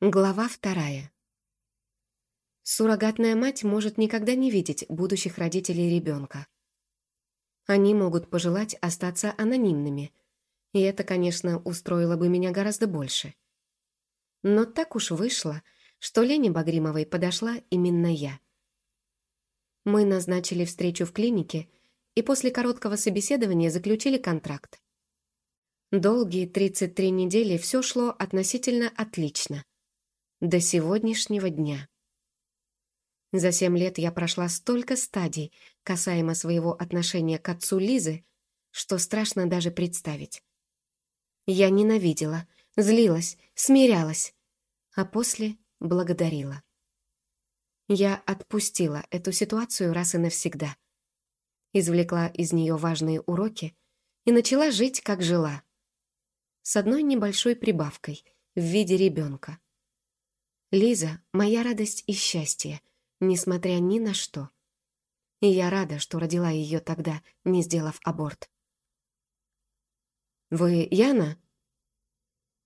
Глава вторая. Суррогатная мать может никогда не видеть будущих родителей ребенка. Они могут пожелать остаться анонимными, и это, конечно, устроило бы меня гораздо больше. Но так уж вышло, что Лене Багримовой подошла именно я. Мы назначили встречу в клинике и после короткого собеседования заключили контракт. Долгие 33 недели все шло относительно отлично до сегодняшнего дня. За семь лет я прошла столько стадий касаемо своего отношения к отцу Лизы, что страшно даже представить. Я ненавидела, злилась, смирялась, а после благодарила. Я отпустила эту ситуацию раз и навсегда. Извлекла из нее важные уроки и начала жить, как жила. С одной небольшой прибавкой в виде ребенка. Лиза — моя радость и счастье, несмотря ни на что. И я рада, что родила ее тогда, не сделав аборт. «Вы Яна?»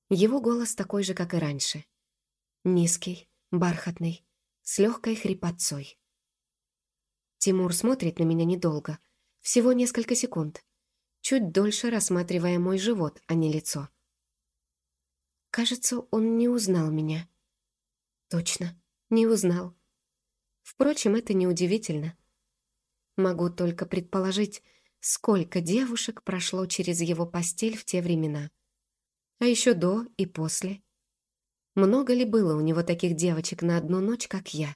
Его голос такой же, как и раньше. Низкий, бархатный, с легкой хрипотцой. Тимур смотрит на меня недолго, всего несколько секунд, чуть дольше рассматривая мой живот, а не лицо. Кажется, он не узнал меня. Точно, не узнал. Впрочем, это неудивительно. Могу только предположить, сколько девушек прошло через его постель в те времена. А еще до и после. Много ли было у него таких девочек на одну ночь, как я?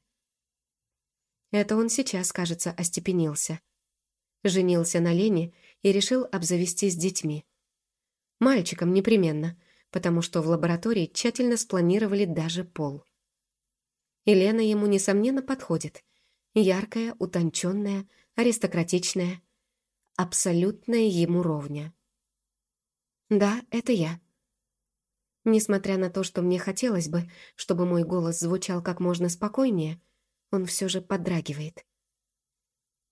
Это он сейчас, кажется, остепенился. Женился на Лене и решил обзавестись детьми. Мальчиком непременно, потому что в лаборатории тщательно спланировали даже пол. Елена ему, несомненно, подходит. Яркая, утонченная, аристократичная. Абсолютная ему ровня. Да, это я. Несмотря на то, что мне хотелось бы, чтобы мой голос звучал как можно спокойнее, он все же подрагивает.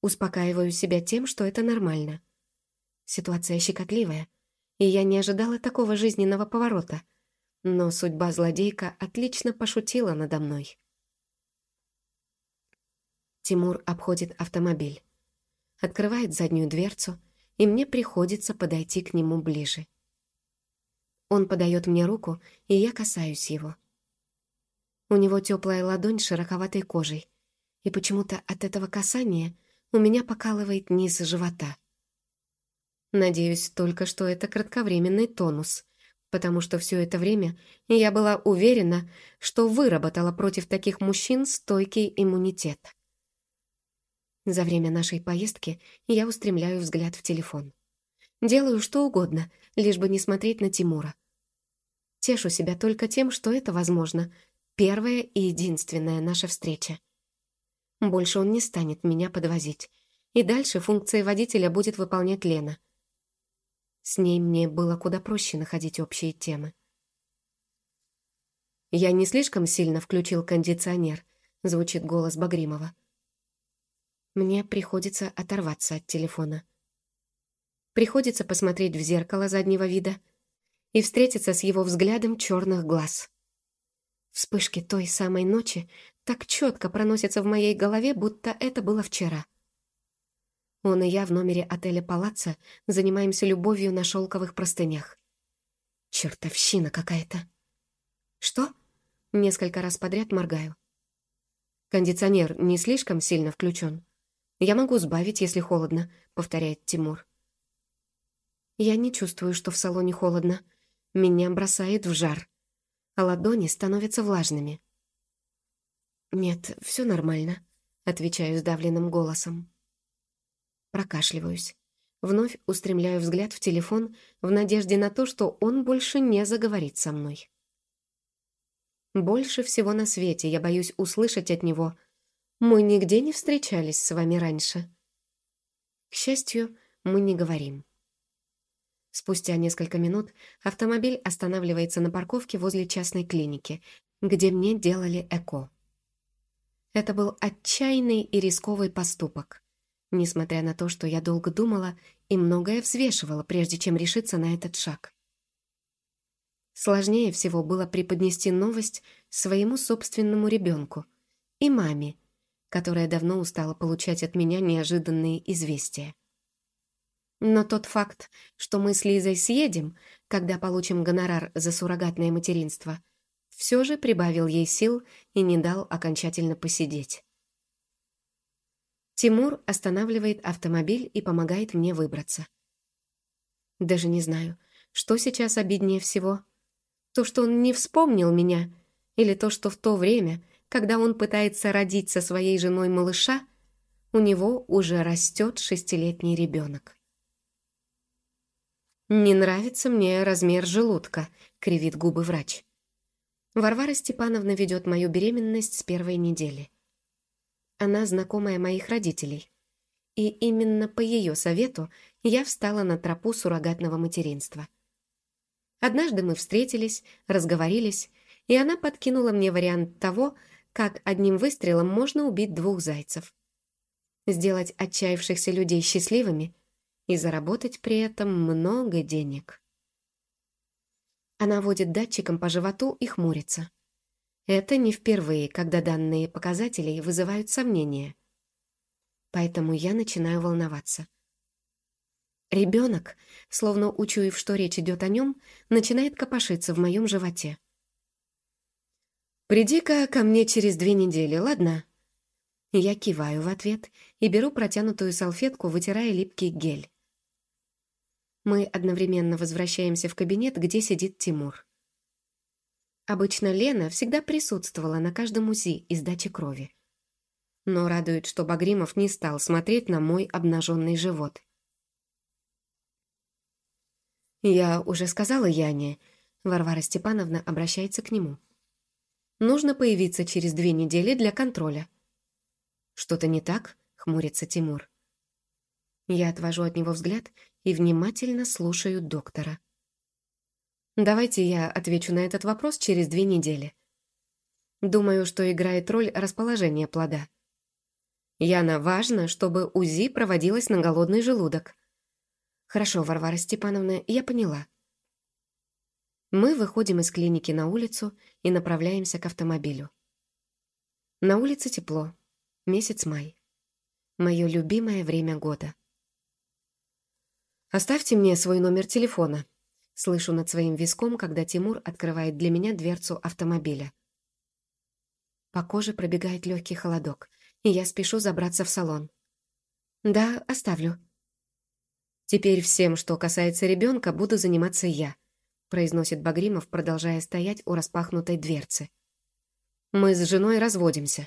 Успокаиваю себя тем, что это нормально. Ситуация щекотливая, и я не ожидала такого жизненного поворота, но судьба злодейка отлично пошутила надо мной. Тимур обходит автомобиль. Открывает заднюю дверцу, и мне приходится подойти к нему ближе. Он подает мне руку, и я касаюсь его. У него теплая ладонь широковатой кожей, и почему-то от этого касания у меня покалывает низ живота. Надеюсь только, что это кратковременный тонус, потому что все это время я была уверена, что выработала против таких мужчин стойкий иммунитет. За время нашей поездки я устремляю взгляд в телефон. Делаю что угодно, лишь бы не смотреть на Тимура. Тешу себя только тем, что это возможно. Первая и единственная наша встреча. Больше он не станет меня подвозить. И дальше функции водителя будет выполнять Лена. С ней мне было куда проще находить общие темы. «Я не слишком сильно включил кондиционер», — звучит голос Багримова. Мне приходится оторваться от телефона. Приходится посмотреть в зеркало заднего вида и встретиться с его взглядом черных глаз. Вспышки той самой ночи так четко проносятся в моей голове, будто это было вчера. Он и я в номере отеля «Палаццо» занимаемся любовью на шелковых простынях. Чертовщина какая-то. Что? Несколько раз подряд моргаю. Кондиционер не слишком сильно включен. «Я могу сбавить, если холодно», — повторяет Тимур. Я не чувствую, что в салоне холодно. Меня бросает в жар, а ладони становятся влажными. «Нет, все нормально», — отвечаю сдавленным голосом. Прокашливаюсь. Вновь устремляю взгляд в телефон в надежде на то, что он больше не заговорит со мной. Больше всего на свете я боюсь услышать от него мы нигде не встречались с вами раньше. К счастью, мы не говорим. Спустя несколько минут автомобиль останавливается на парковке возле частной клиники, где мне делали ЭКО. Это был отчаянный и рисковый поступок, несмотря на то, что я долго думала и многое взвешивала, прежде чем решиться на этот шаг. Сложнее всего было преподнести новость своему собственному ребенку и маме, которая давно устала получать от меня неожиданные известия. Но тот факт, что мы с Лизой съедем, когда получим гонорар за суррогатное материнство, все же прибавил ей сил и не дал окончательно посидеть. Тимур останавливает автомобиль и помогает мне выбраться. Даже не знаю, что сейчас обиднее всего. То, что он не вспомнил меня, или то, что в то время, когда он пытается родить со своей женой малыша, у него уже растет шестилетний ребенок. «Не нравится мне размер желудка», — кривит губы врач. Варвара Степановна ведет мою беременность с первой недели. Она знакомая моих родителей. И именно по ее совету я встала на тропу суррогатного материнства. Однажды мы встретились, разговорились, и она подкинула мне вариант того, как одним выстрелом можно убить двух зайцев. Сделать отчаявшихся людей счастливыми — и заработать при этом много денег. Она водит датчиком по животу и хмурится. Это не впервые, когда данные показатели вызывают сомнения. Поэтому я начинаю волноваться. Ребенок, словно учуяв, что речь идет о нем, начинает копошиться в моем животе. «Приди-ка ко мне через две недели, ладно?» Я киваю в ответ и беру протянутую салфетку, вытирая липкий гель. Мы одновременно возвращаемся в кабинет, где сидит Тимур. Обычно Лена всегда присутствовала на каждом УЗИ и сдаче крови. Но радует, что Багримов не стал смотреть на мой обнаженный живот. «Я уже сказала Яне», — Варвара Степановна обращается к нему. «Нужно появиться через две недели для контроля». «Что-то не так?» — хмурится Тимур. Я отвожу от него взгляд и внимательно слушаю доктора. Давайте я отвечу на этот вопрос через две недели. Думаю, что играет роль расположение плода. Яна, важно, чтобы УЗИ проводилось на голодный желудок. Хорошо, Варвара Степановна, я поняла. Мы выходим из клиники на улицу и направляемся к автомобилю. На улице тепло. Месяц май. Мое любимое время года. «Оставьте мне свой номер телефона», — слышу над своим виском, когда Тимур открывает для меня дверцу автомобиля. По коже пробегает легкий холодок, и я спешу забраться в салон. «Да, оставлю». «Теперь всем, что касается ребенка, буду заниматься я», — произносит Багримов, продолжая стоять у распахнутой дверцы. «Мы с женой разводимся».